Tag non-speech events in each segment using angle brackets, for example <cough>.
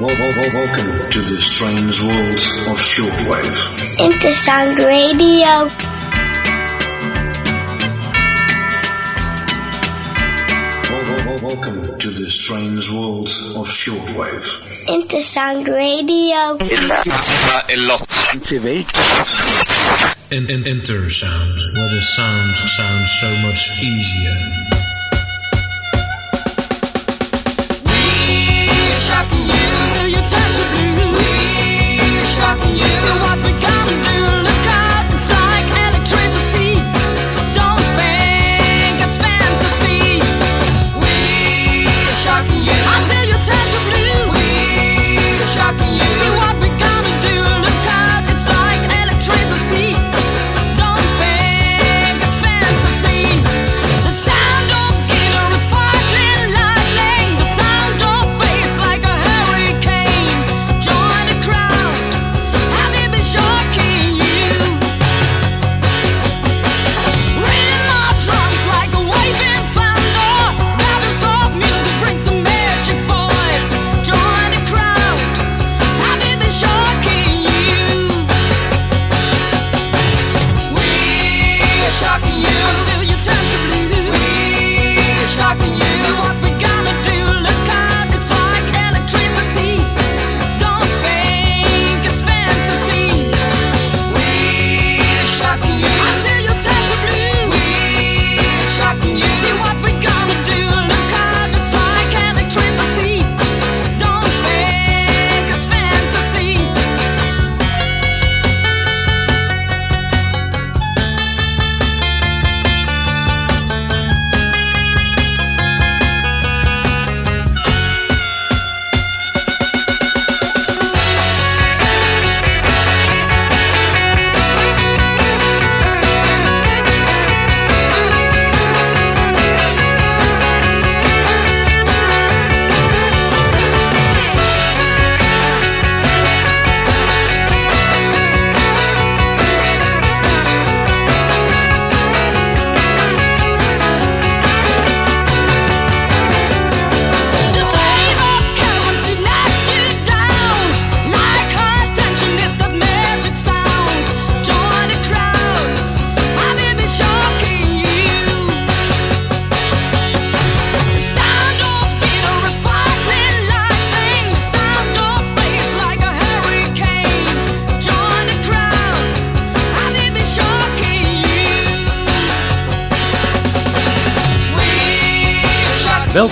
Welcome to the strange world of shortwave. Intersound Radio. Welcome to the strange world of shortwave. Intersound Radio. In, in Intersound, where the sound sounds so much easier.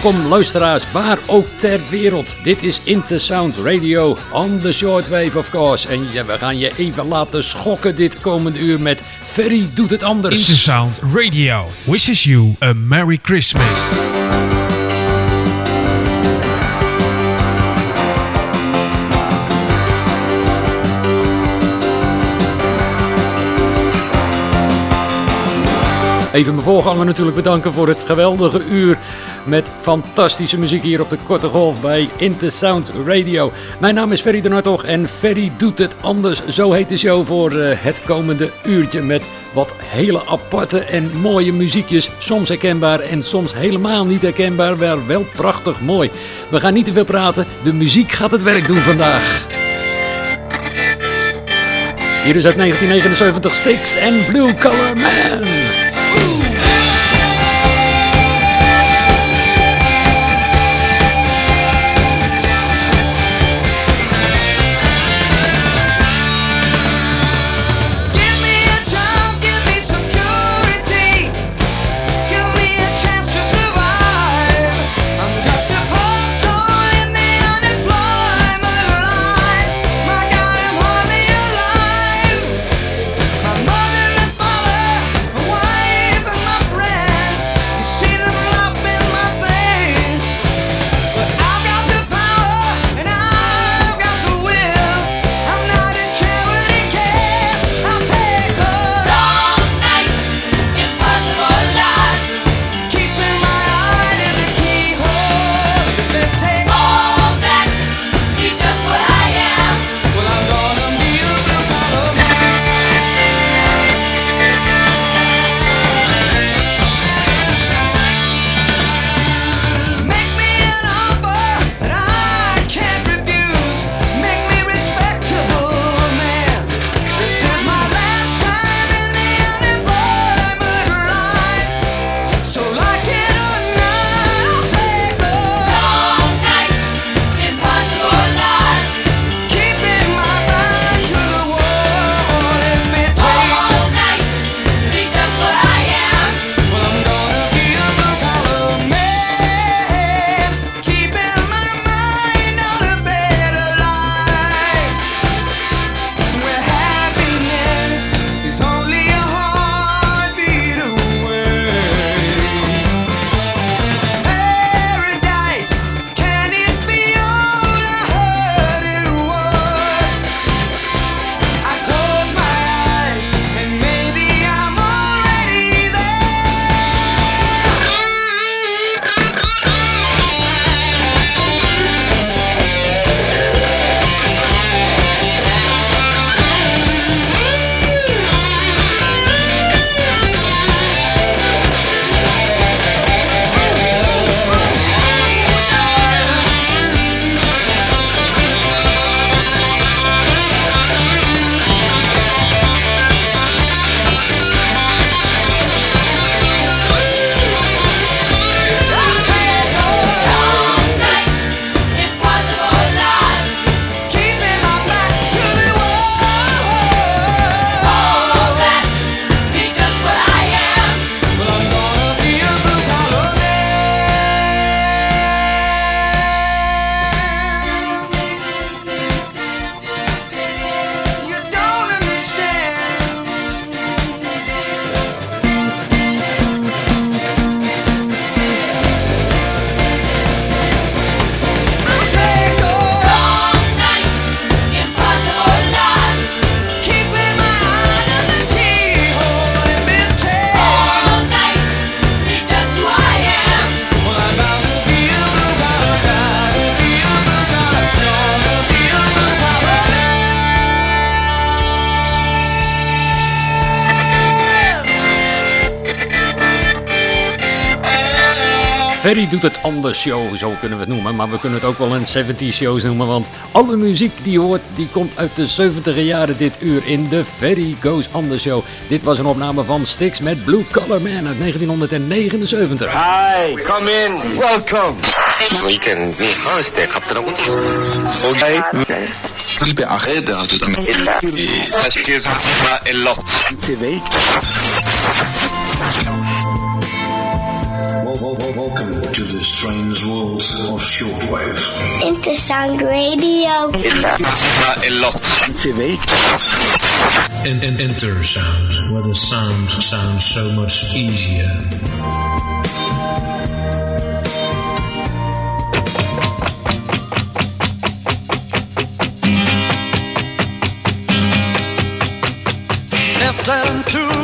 Welkom luisteraars, waar ook ter wereld. Dit is Intersound Radio on the shortwave of course. En ja, we gaan je even laten schokken dit komende uur met Ferry doet het anders. Intersound Radio wishes you a Merry Christmas. Even mijn voorganger natuurlijk bedanken voor het geweldige uur met fantastische muziek hier op de Korte Golf bij Intersound Radio. Mijn naam is Ferry de Nartog en Ferry doet het anders. Zo heet de show voor eh, het komende uurtje met wat hele aparte en mooie muziekjes. Soms herkenbaar en soms helemaal niet herkenbaar, maar wel prachtig mooi. We gaan niet te veel praten, de muziek gaat het werk doen vandaag. Hier is uit 1979 Sticks and Blue Collar Man. Ferry doet het anders show, zo kunnen we het noemen. Maar we kunnen het ook wel een 70 show noemen. Want alle muziek die je hoort, die komt uit de 70 jaren dit uur in de Ferry Goes Anders Show. Dit was een opname van Styx met Blue Collar Man uit 1979. Hi, come in, welcome. We can be hosted. Ik beachte dat het een... Het Welcome to the strange world of shortwave. Intersound Radio. A lot. In, in enter sound, where the sound sounds so much easier. Listen to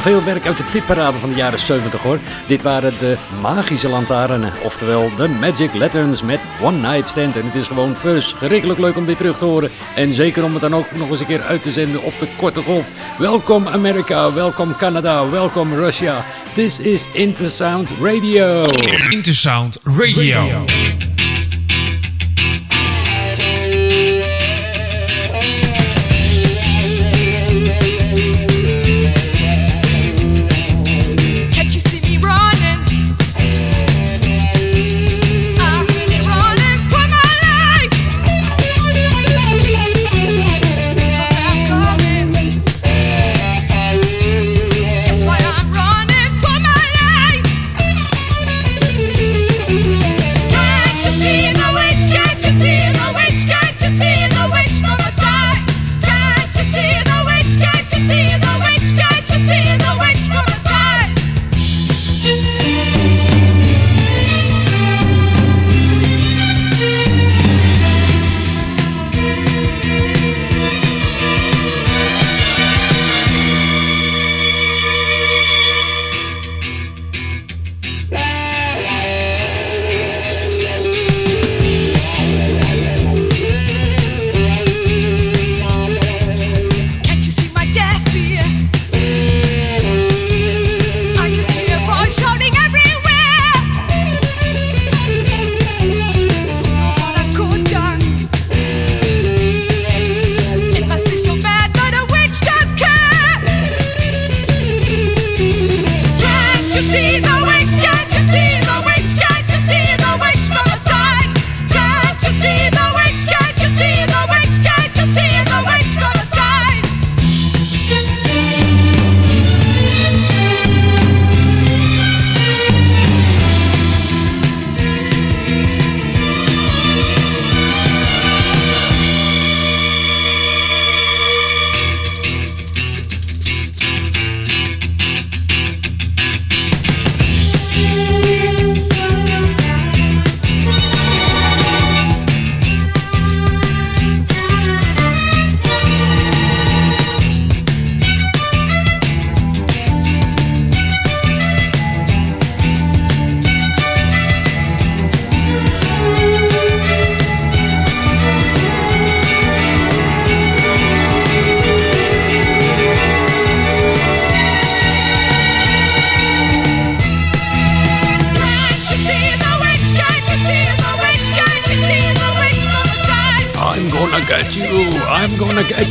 veel werk uit de tipparade van de jaren 70 hoor. Dit waren de magische lantaarnen, oftewel de Magic Lanterns met One Night Stand. En het is gewoon verschrikkelijk leuk om dit terug te horen. En zeker om het dan ook nog eens een keer uit te zenden op de korte golf. Welkom Amerika, welkom Canada, welkom Russia. This is Intersound Radio. Intersound Radio.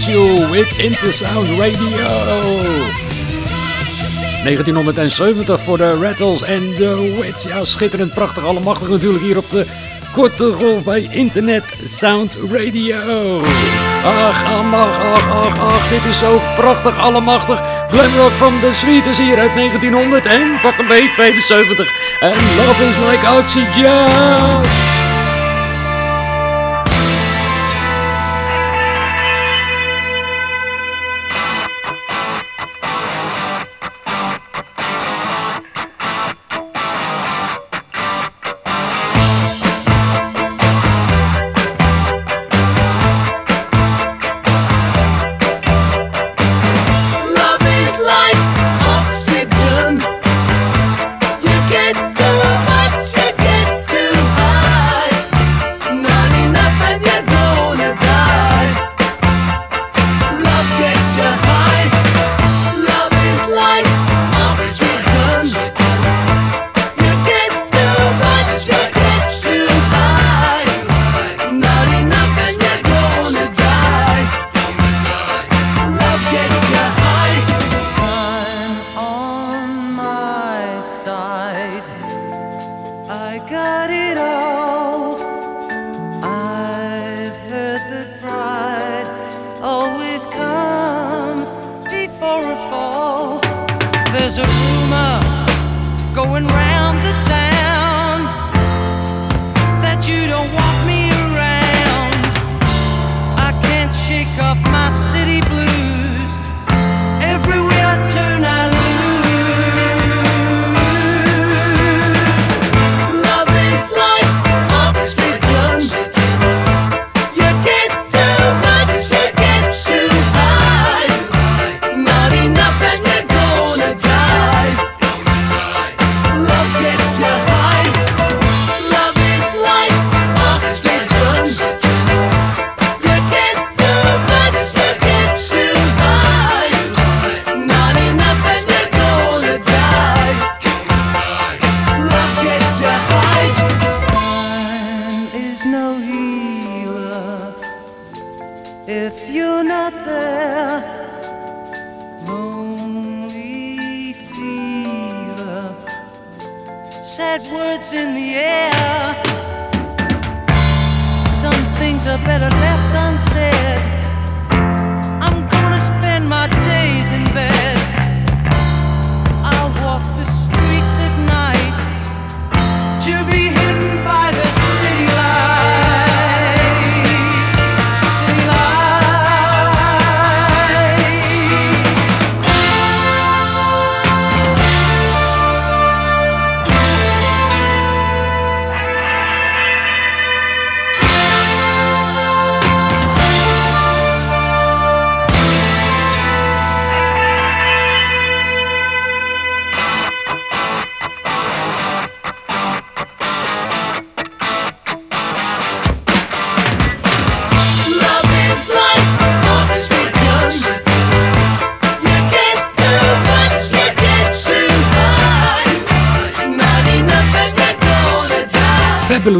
With Intersound Radio. 1970 voor de Rattles en de Wits. Ja, schitterend, prachtig, allemachtig natuurlijk hier op de korte golf bij Internet Sound Radio. Ach, ach, ach, ach, ach, dit is zo prachtig, allemachtig. Glamrock van de Sweet is hier uit 1900 en pak een beet 75. En Love is like oxygen.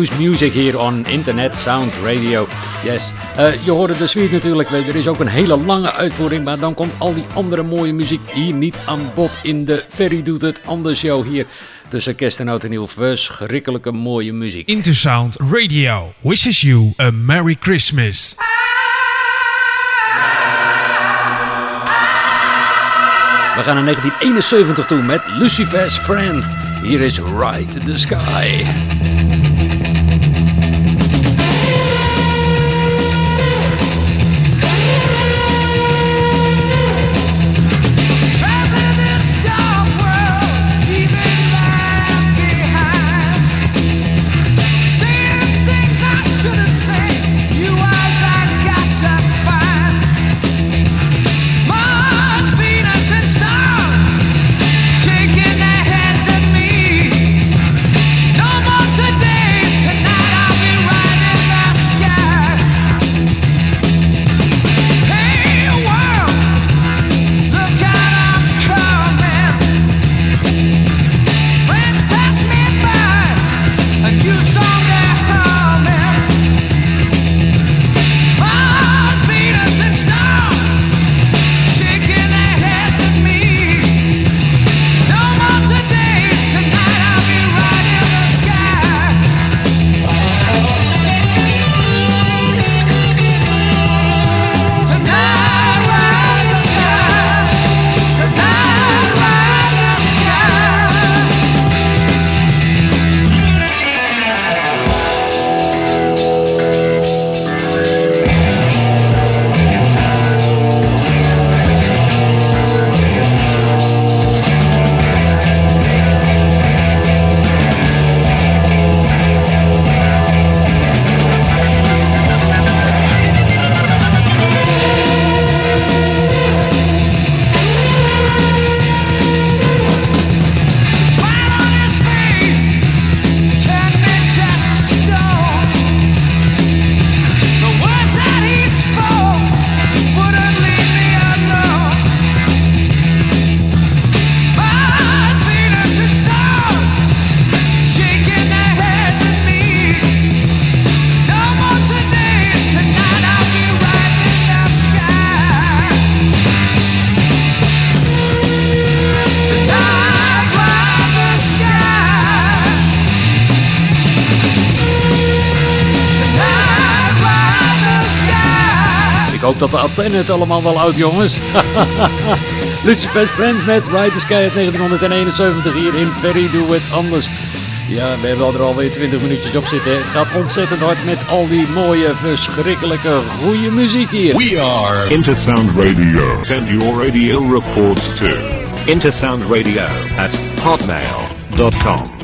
music hier on Internet Sound Radio. Yes, uh, je hoorde de suite natuurlijk. Eh, er is ook een hele lange uitvoering, maar dan komt al die andere mooie muziek hier niet aan bod in de Ferry Doet Het Anders jou hier. Tussen kerst en oud en nieuw, verschrikkelijke mooie muziek. Intersound Radio wishes you a Merry Christmas. We gaan naar 1971 toe met Lucifer's Friend. Hier is Ride the Sky. Dat de antenne het allemaal wel houdt, jongens. <laughs> Lucifer's Friend met Ride the Sky uit 1971 hier in Ferry Do It Anders. Ja, we hebben er alweer 20 minuutjes op zitten. Het gaat ontzettend hard met al die mooie, verschrikkelijke, goede muziek hier. We are Intersound Radio. Send your radio reports to intersoundradio at hotmail.com.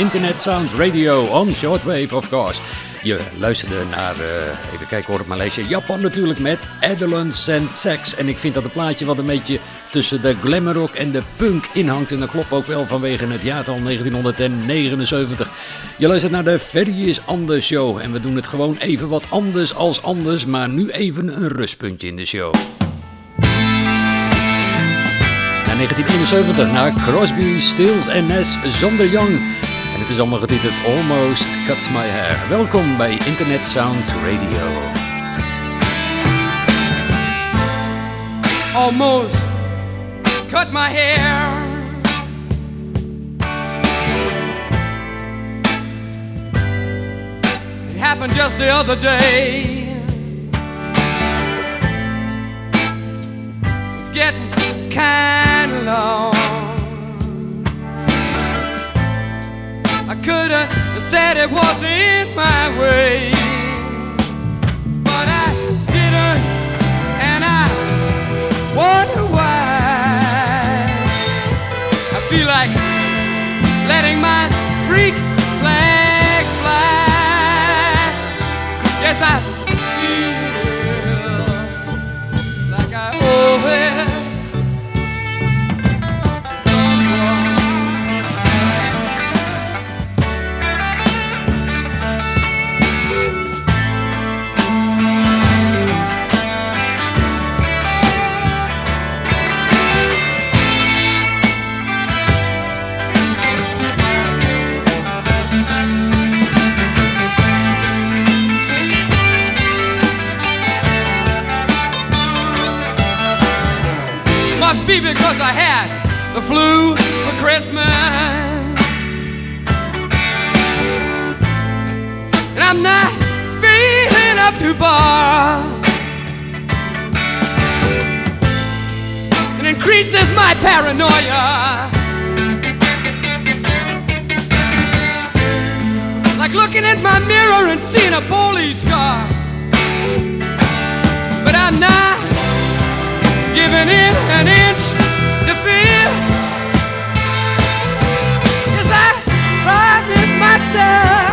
Internet Sound Radio, on shortwave of course. Je luisterde naar, eh, even kijken hoor op mijn Japan natuurlijk met Adolescent and Sex. En ik vind dat het plaatje wat een beetje tussen de glamour rock en de punk inhangt. En dat klopt ook wel vanwege het jaartal 1979. Je luistert naar de Ferry is Anders show. En we doen het gewoon even wat anders als anders, maar nu even een rustpuntje in de show. Naar 1971 naar Crosby, Stills en Nash zonder Young. En het is allemaal getiteld Almost Cuts My Hair. Welkom bij Internet Sound Radio. almost cut my hair. It happened just the other day. It's getting kind of long. I could have said it wasn't my way, but I didn't, and I wonder why. I feel like letting my freak be because I had the flu for Christmas. And I'm not feeling up to bar. It increases my paranoia. Like looking in my mirror and seeing a police car. But I'm not giving in an inch to fear. Yes, I promised myself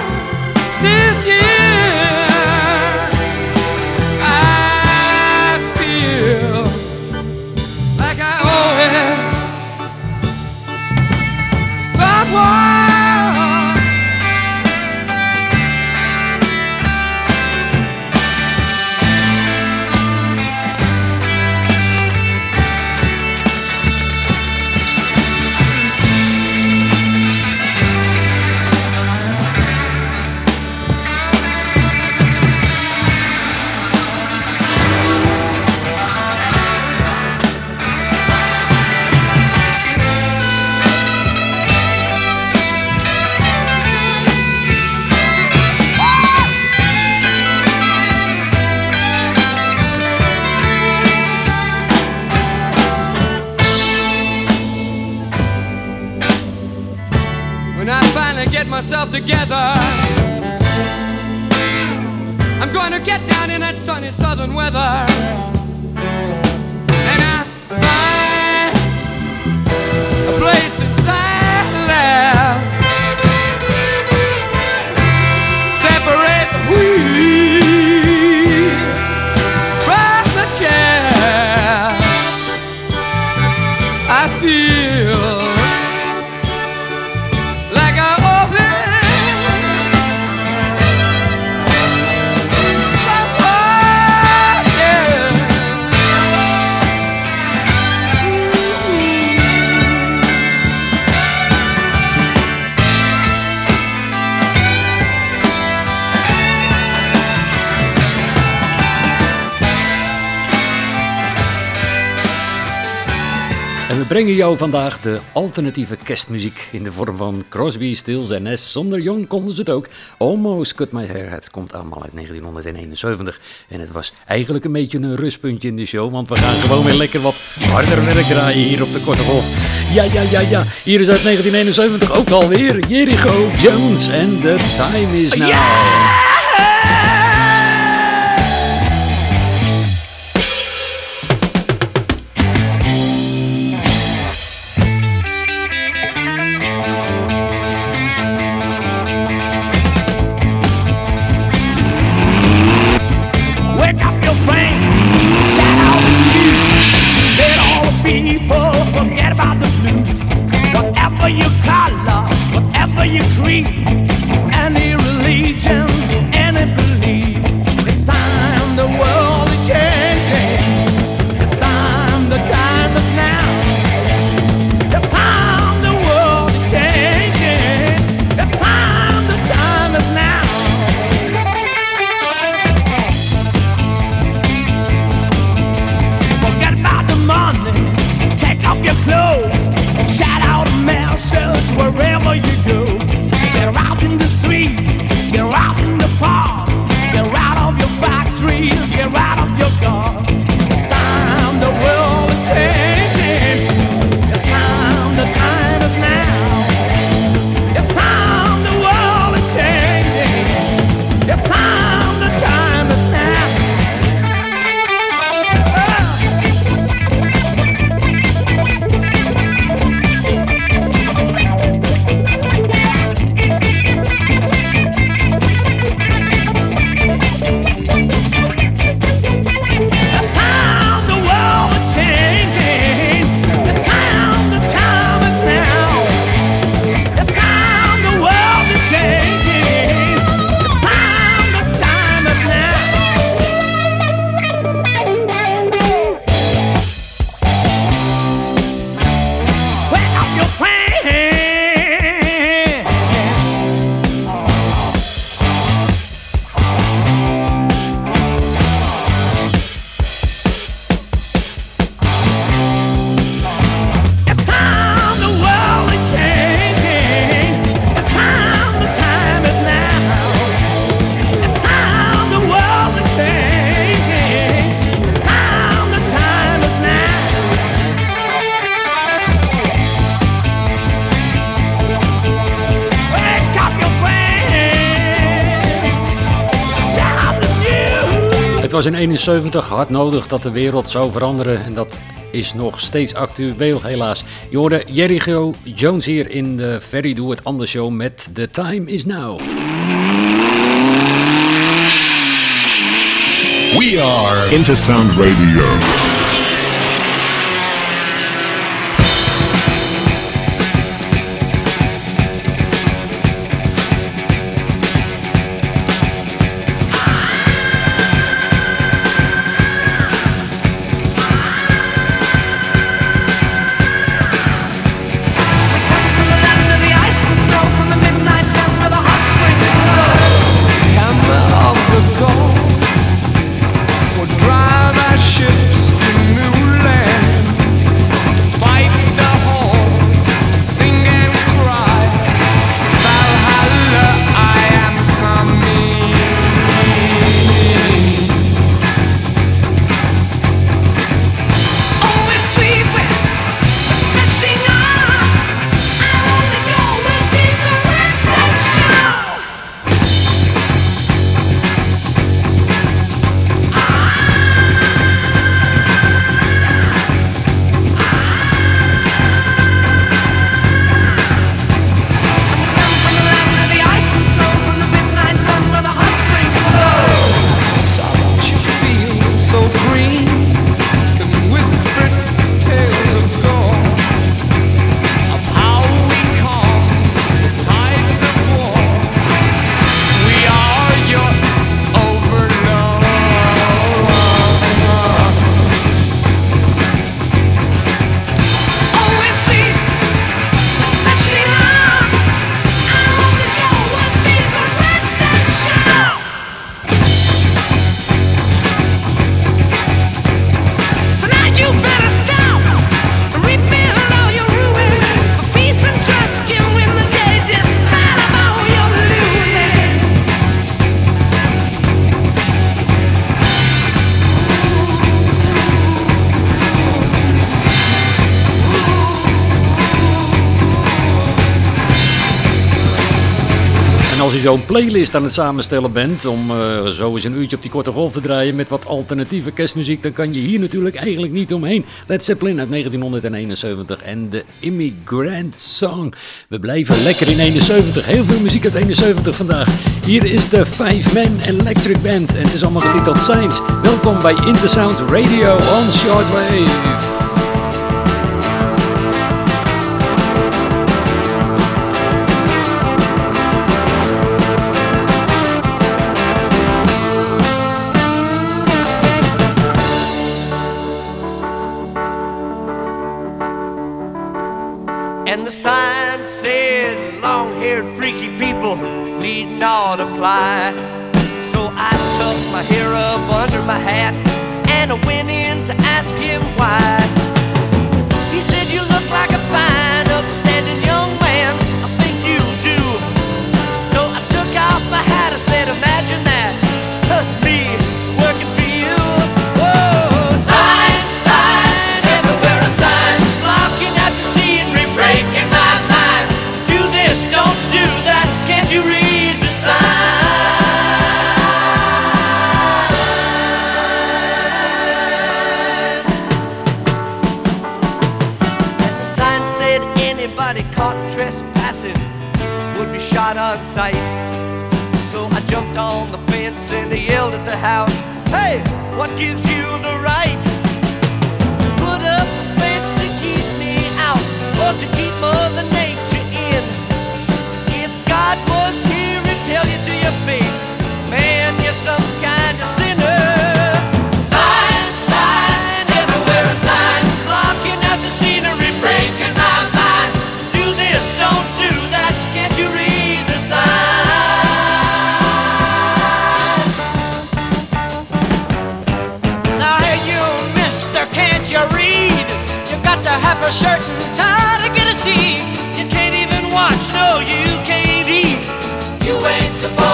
together, I'm to get down in that sunny southern weather. Jou vandaag de alternatieve kerstmuziek in de vorm van Crosby, Stills en Nash. Zonder Jong konden ze het ook. Almost Cut My Hair. Het komt allemaal uit 1971. En het was eigenlijk een beetje een rustpuntje in de show. Want we gaan gewoon weer lekker wat harder werk draaien hier op de Korte Golf. Ja, ja, ja, ja. Hier is uit 1971 ook alweer Jericho Jones. En The Time Is Now. 1971 hard nodig dat de wereld zou veranderen en dat is nog steeds actueel helaas. Je hoorde Jericho Jones hier in de Ferry doet Ander Anders Show met The Time Is Now. We are InterSound Sound Radio. je zo'n playlist aan het samenstellen bent, om eh, zo eens een uurtje op die korte golf te draaien met wat alternatieve kerstmuziek, dan kan je hier natuurlijk eigenlijk niet omheen. Led Zeppelin uit 1971 en de Immigrant Song. We blijven lekker in 71. Heel veel muziek uit 71 vandaag. Hier is de Five Man Electric Band en het is allemaal getiteld Science. Welkom bij Intersound Radio on Shortwave. And the sign said, long haired freaky people need not apply. So I tucked my hair up under my hat and I went in to ask him why. He said, You look like a fire. the house. Hey, what gives you the right to put up a fence to keep me out or to keep more than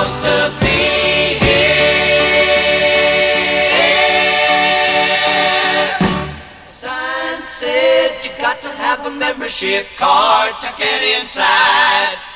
supposed to be here. Sign said you got to have a membership card to get inside.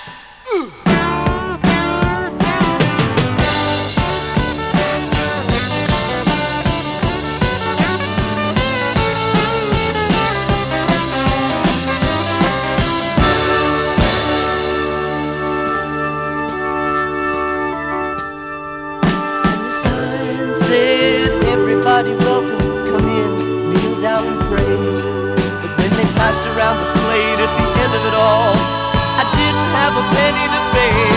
baby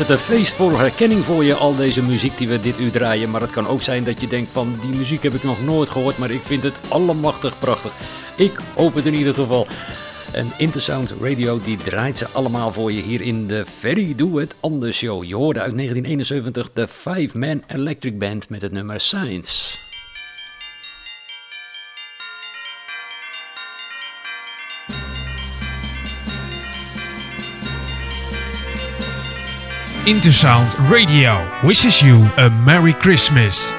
het een feest voor herkenning voor je, al deze muziek die we dit uur draaien. Maar het kan ook zijn dat je denkt van die muziek heb ik nog nooit gehoord, maar ik vind het allemachtig prachtig. Ik hoop het in ieder geval. En Intersound Radio die draait ze allemaal voor je hier in de Very Do It Anders Show. Je hoorde uit 1971 de Five Man Electric Band met het nummer Science. Intersound Radio wishes you a Merry Christmas.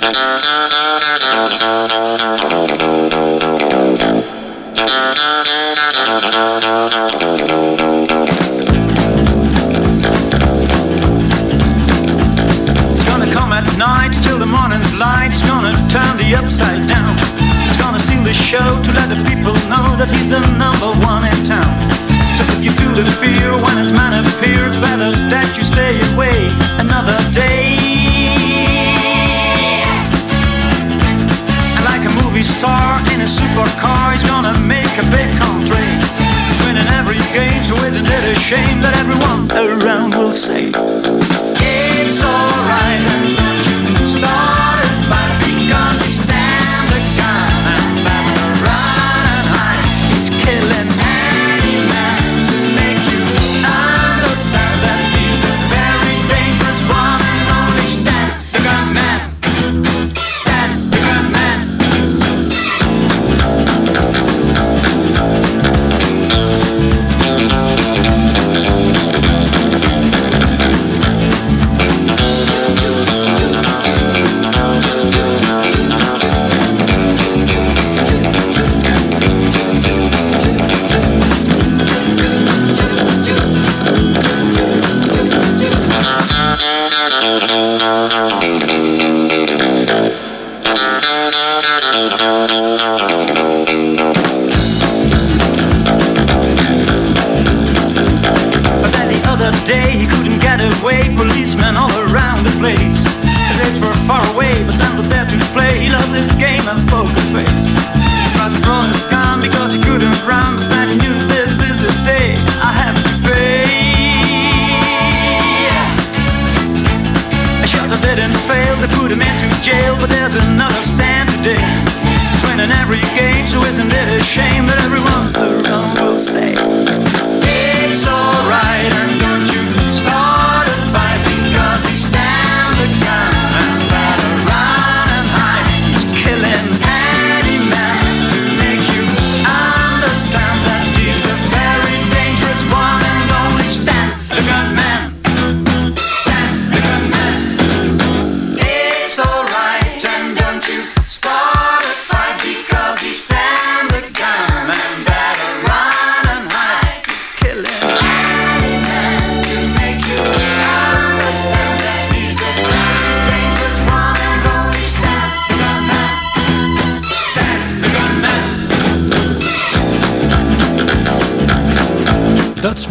Uh-huh. <laughs>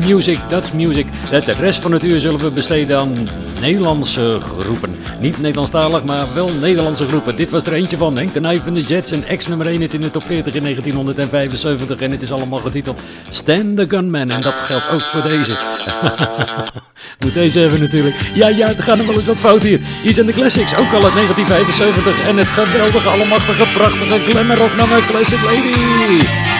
music, that's music. De rest van het uur zullen we besteden aan Nederlandse groepen. Niet Nederlandstalig, maar wel Nederlandse groepen. Dit was er eentje van. Henk de Nijf en de Jets, een ex-nummer 1 hit in de top 40 in 1975. En het is allemaal getiteld Stand the Gunman. En dat geldt ook voor deze. <laughs> Moet deze hebben natuurlijk. Ja, ja, er gaan er wel eens wat fout hier. Hier zijn de classics, ook al uit 1975. En het geweldige, allemachtige, prachtige rock nummer Classic Lady.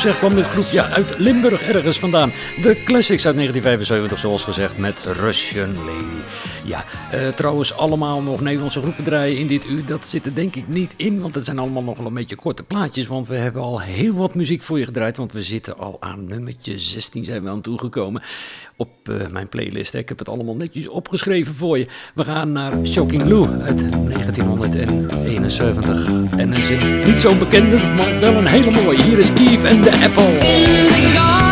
Zeg, kwam dit groepje uit Limburg ergens vandaan. De Classics uit 1975, zoals gezegd, met Russian Lady. Eh, trouwens allemaal nog Nederlandse groepen draaien in dit uur. Dat zit er denk ik niet in, want het zijn allemaal nog een beetje korte plaatjes. Want we hebben al heel wat muziek voor je gedraaid, want we zitten al aan nummertje 16 zijn we aan toegekomen. Op eh, mijn playlist, hè. ik heb het allemaal netjes opgeschreven voor je. We gaan naar Shocking Blue uit 1971. En een zin niet zo bekende, maar wel een hele mooie. Hier is Eve and the Apple.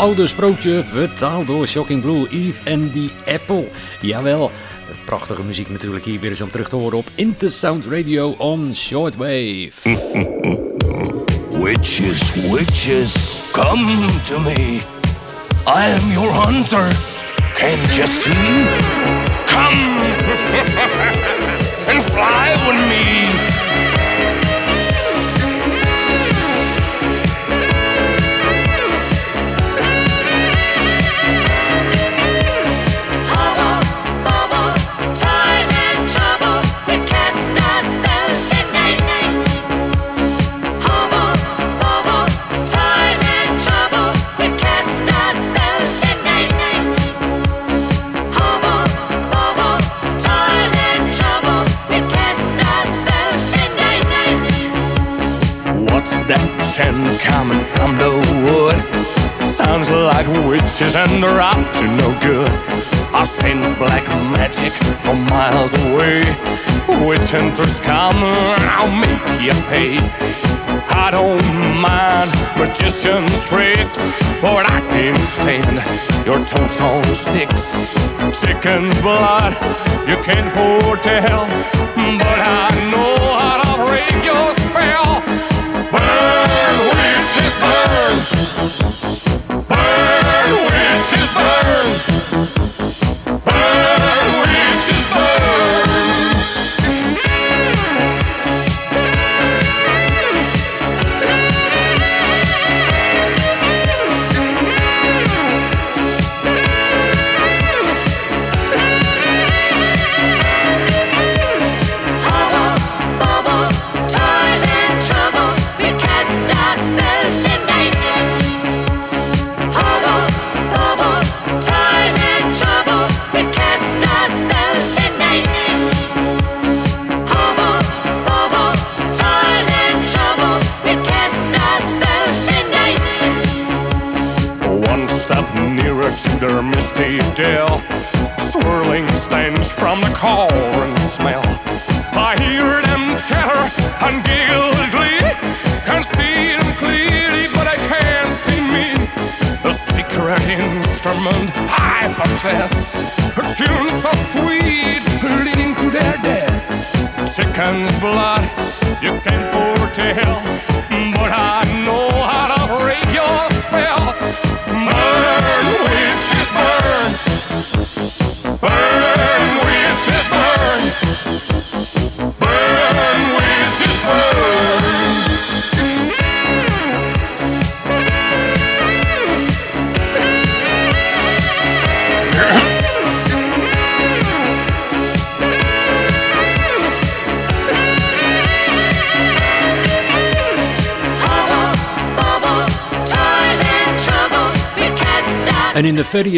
Oude sprookje vertaald door Shocking Blue, Eve and the Apple. Jawel, prachtige muziek natuurlijk hier weer eens om terug te horen op Intersound Radio on Shortwave. Witches, witches, come to me. I am your hunter. Can't you see? Come <laughs> and fly with me. Chant coming from the wood? Sounds like witches and they're up to no good. I sense black magic from miles away. Witch hunters come, I'll make you pay. I don't mind magician's tricks, but I can't stand your totes on sticks. Chicken blood, you can't foretell, but I know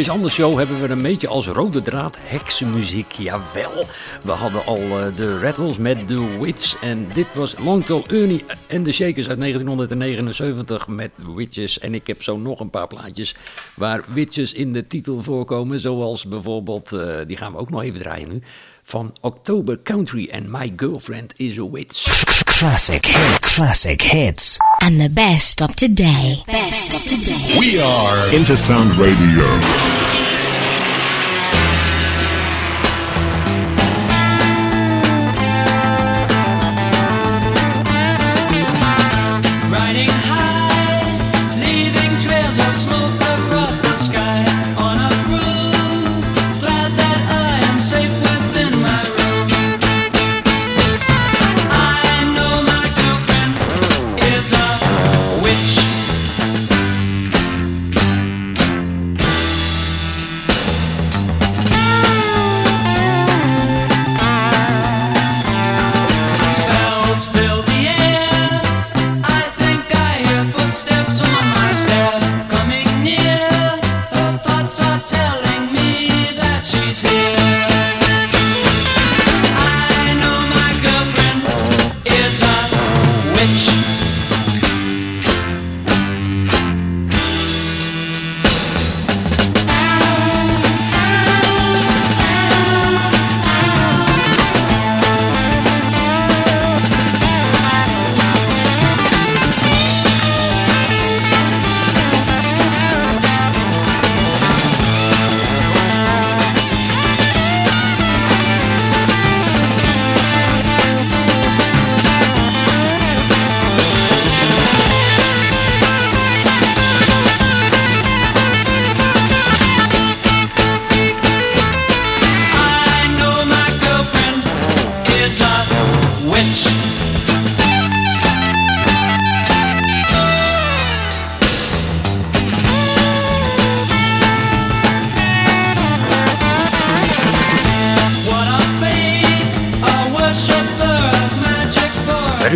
is Anders show hebben we een beetje als rode draad heksenmuziek. Jawel, we hadden al eh, de Rattles met The Wits. En dit was Long Tall Ernie en de Shakers uit 1979 met Witches. En ik heb zo nog een paar plaatjes waar Witches in de titel voorkomen. Zoals bijvoorbeeld, eh, die gaan we ook nog even draaien nu. Van October Country and My Girlfriend is a Witch. Classic hits. Classic hits. And the best of today. Best of today. We are Into Sound Radio.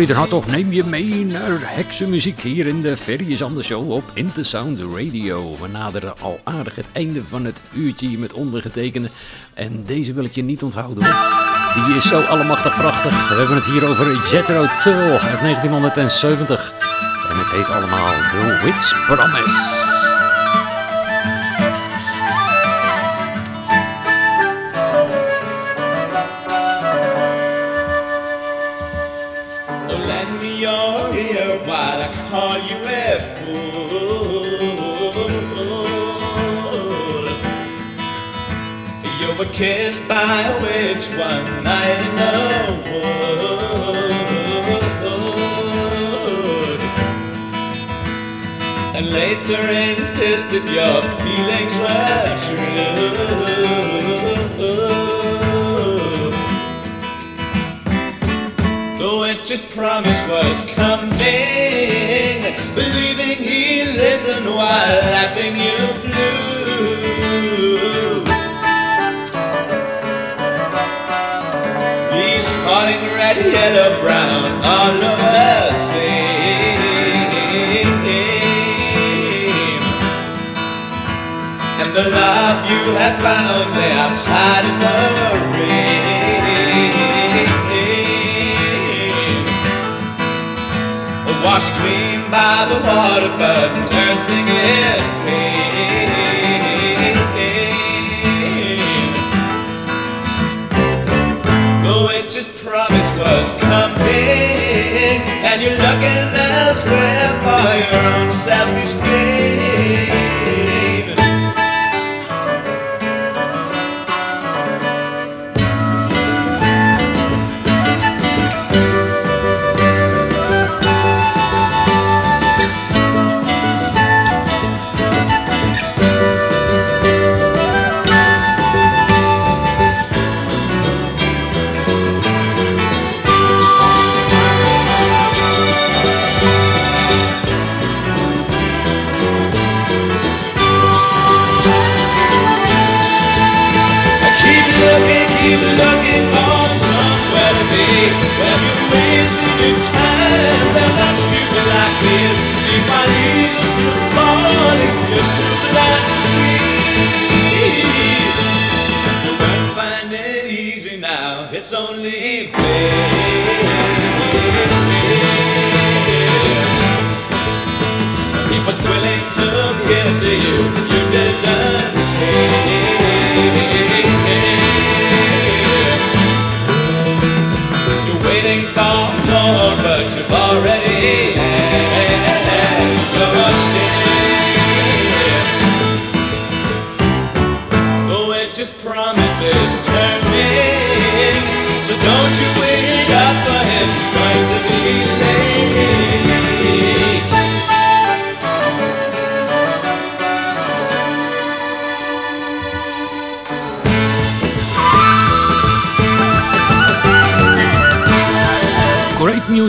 De Hartog neem je mee naar heksenmuziek hier in de Ferry Show op Intersound Radio. We naderen al aardig het einde van het uurtje met ondergetekende. En deze wil ik je niet onthouden hoor. Die is zo allemachtig prachtig. We hebben het hier over Jethro Tull uit 1970. En het heet allemaal The Witch Promise. Kissed by a witch one night in the wood. And later insisted your feelings were true. The witch's promise was coming, believing he listened while laughing you flew. Spotting red, yellow, brown all over the same. And the love you have found lay outside in the rain. Washed clean by the water, but nursing his pain. in as where fire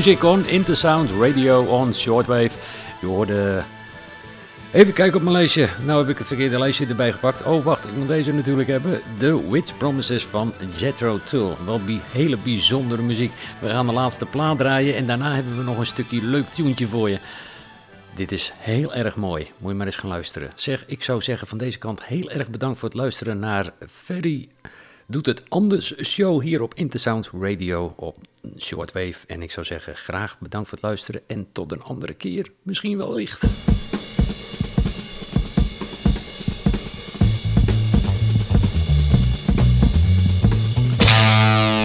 music on Intersound Radio on Shortwave. Je hoorde... Even kijken op mijn lijstje. Nou heb ik het verkeerde lijstje erbij gepakt. Oh, wacht, ik moet deze natuurlijk hebben. The Witch Promises van Jethro Tull. Wel bi hele bijzondere muziek. We gaan de laatste plaat draaien en daarna hebben we nog een stukje leuk tuentje voor je. Dit is heel erg mooi. Moet je maar eens gaan luisteren. Zeg, ik zou zeggen van deze kant heel erg bedankt voor het luisteren naar Ferry doet het anders show hier op Intersound Radio op Shortwave. En ik zou zeggen graag bedankt voor het luisteren en tot een andere keer. Misschien wel licht.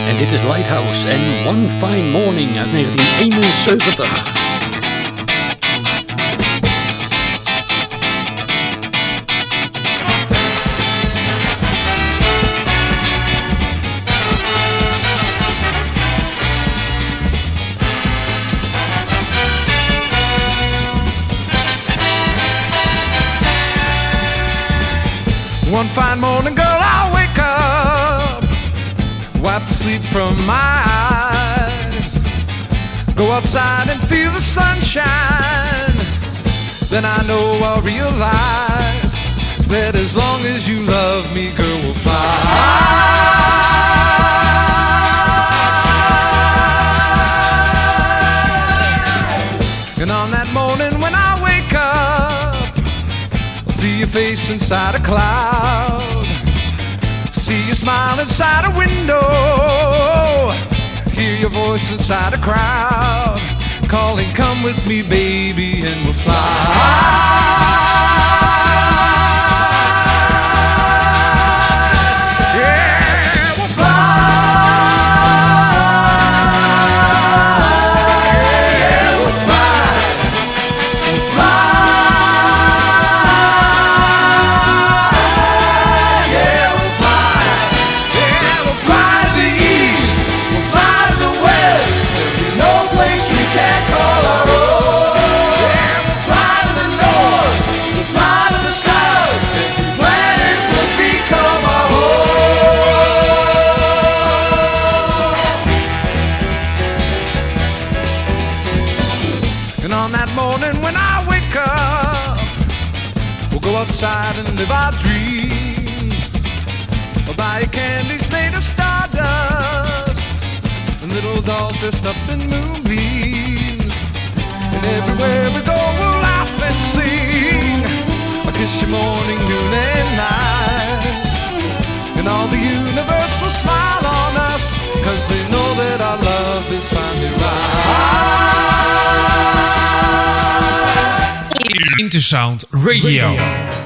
En dit is Lighthouse en One Fine Morning uit 1971. One fine morning, girl, I'll wake up, wipe the sleep from my eyes. Go outside and feel the sunshine. Then I know I'll realize that as long as you love me, girl, we'll fly. See your face inside a cloud. See your smile inside a window. Hear your voice inside a crowd. Calling, come with me, baby, and we'll fly. Outside and live our dreams. We'll buy candies made of stardust and little dolls dressed up in moonbeams. And everywhere we go, we'll laugh and sing. I'll kiss you morning, noon, and night. And all the universe will smile on us, cause they know that our love is finally right. Intersound Radio.